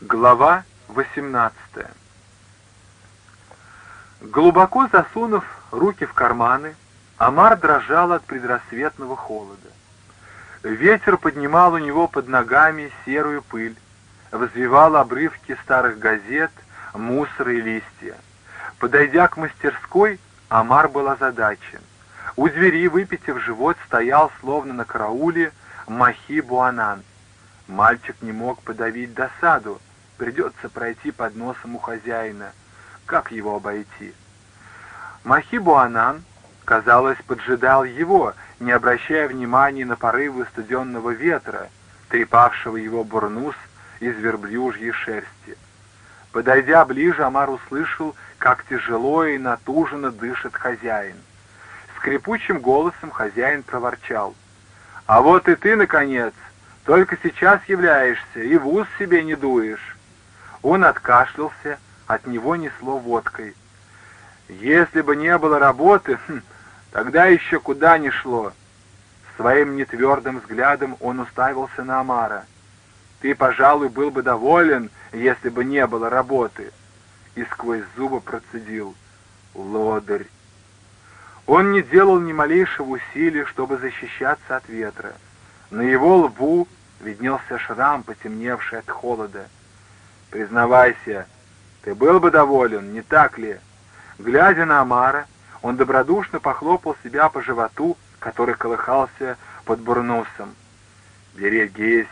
Глава 18 Глубоко засунув руки в карманы, Амар дрожал от предрассветного холода. Ветер поднимал у него под ногами серую пыль, взвивал обрывки старых газет, мусор и листья. Подойдя к мастерской, Амар был озадачен. У двери, выпитив живот, стоял, словно на карауле, Махи Буанан. Мальчик не мог подавить досаду, Придется пройти под носом у хозяина. Как его обойти? Махибуанан, казалось, поджидал его, не обращая внимания на порывы студенного ветра, трепавшего его бурнус из верблюжьей шерсти. Подойдя ближе, Амар услышал, как тяжело и натуженно дышит хозяин. Скрипучим голосом хозяин проворчал. «А вот и ты, наконец, только сейчас являешься и в ус себе не дуешь». Он откашлялся, от него несло водкой. Если бы не было работы, хм, тогда еще куда ни шло. Своим нетвердым взглядом он уставился на Амара. «Ты, пожалуй, был бы доволен, если бы не было работы». И сквозь зубы процедил. «Лодырь». Он не делал ни малейшего усилия, чтобы защищаться от ветра. На его лбу виднелся шрам, потемневший от холода. Признавайся, ты был бы доволен, не так ли? Глядя на Амара, он добродушно похлопал себя по животу, который колыхался под бурнусом. «Берегись!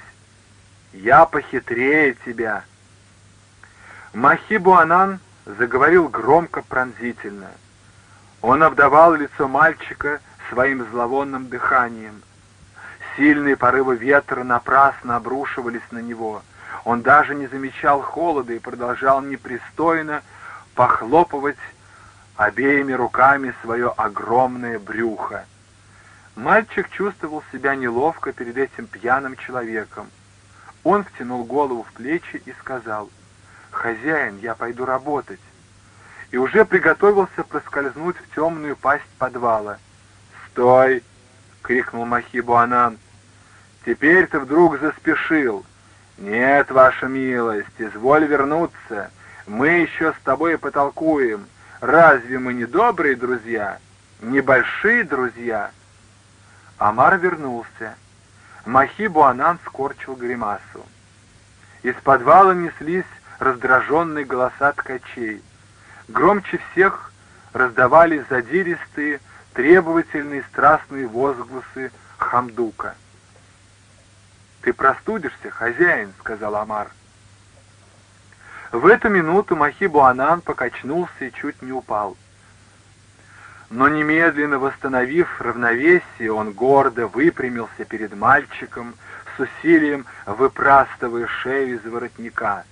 Я похитрее тебя!» Махибуанан заговорил громко пронзительно. Он обдавал лицо мальчика своим зловонным дыханием. Сильные порывы ветра напрасно обрушивались на него — он даже не замечал холода и продолжал непристойно похлопывать обеими руками свое огромное брюхо. Мальчик чувствовал себя неловко перед этим пьяным человеком. Он втянул голову в плечи и сказал, «Хозяин, я пойду работать». И уже приготовился проскользнуть в темную пасть подвала. «Стой!» — крикнул Махибу Анан. «Теперь ты вдруг заспешил. «Нет, ваша милость, изволь вернуться. Мы еще с тобой потолкуем. Разве мы не добрые друзья? Небольшие друзья?» Амар вернулся. Махи Буанан скорчил гримасу. Из подвала неслись раздраженные голоса ткачей. Громче всех раздавались задиристые, требовательные страстные возгласы Хамдука. «Ты простудишься, хозяин», — сказал Амар. В эту минуту Махибу Анан покачнулся и чуть не упал. Но немедленно восстановив равновесие, он гордо выпрямился перед мальчиком, с усилием выпрастывая шею из воротника.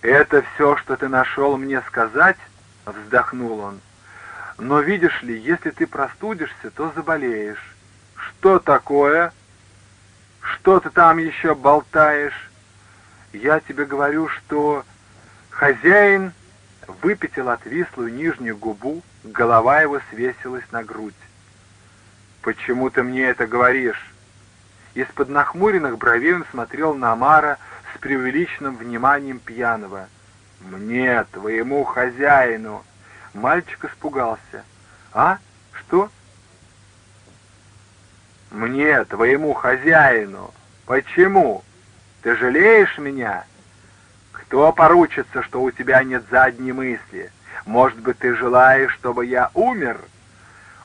«Это все, что ты нашел мне сказать?» — вздохнул он. «Но видишь ли, если ты простудишься, то заболеешь». «Что такое?» Что ты там еще болтаешь? Я тебе говорю, что хозяин выпятил отвислую нижнюю губу, голова его свесилась на грудь. «Почему ты мне это говоришь?» Из-под нахмуренных бровей он смотрел на Амара с преувеличенным вниманием пьяного. «Мне, твоему хозяину!» Мальчик испугался. «А? Что?» Мне, твоему хозяину. Почему? Ты жалеешь меня? Кто поручится, что у тебя нет задней мысли? Может быть, ты желаешь, чтобы я умер?»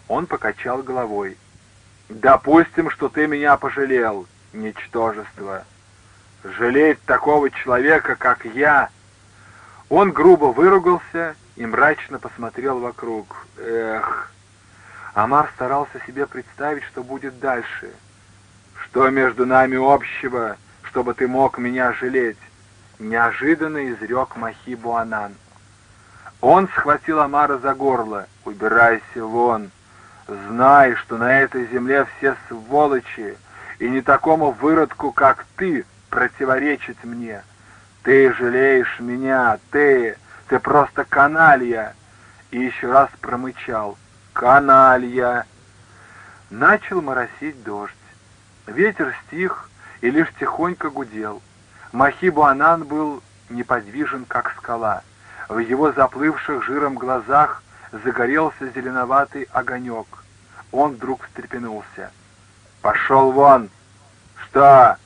Он покачал головой. «Допустим, что ты меня пожалел, ничтожество. Жалеть такого человека, как я...» Он грубо выругался и мрачно посмотрел вокруг. «Эх, Амар старался себе представить, что будет дальше. «Что между нами общего, чтобы ты мог меня жалеть?» Неожиданно изрек Махибу Анан. Он схватил Амара за горло. «Убирайся вон! Знай, что на этой земле все сволочи, и не такому выродку, как ты, противоречить мне. Ты жалеешь меня, ты, ты просто каналья!» И еще раз промычал — каналья!» Начал моросить дождь. Ветер стих и лишь тихонько гудел. Махибуанан был неподвижен, как скала. В его заплывших жиром глазах загорелся зеленоватый огонек. Он вдруг встрепенулся. «Пошел вон!» «Что?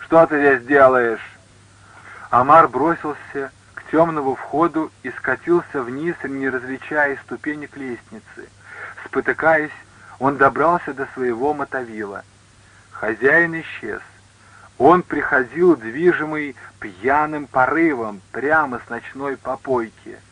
Что ты здесь делаешь?» Амар бросился к темному входу и скатился вниз, не различая ступенек лестницы. Спотыкаясь, он добрался до своего мотовила. Хозяин исчез. Он приходил, движимый пьяным порывом, прямо с ночной попойки —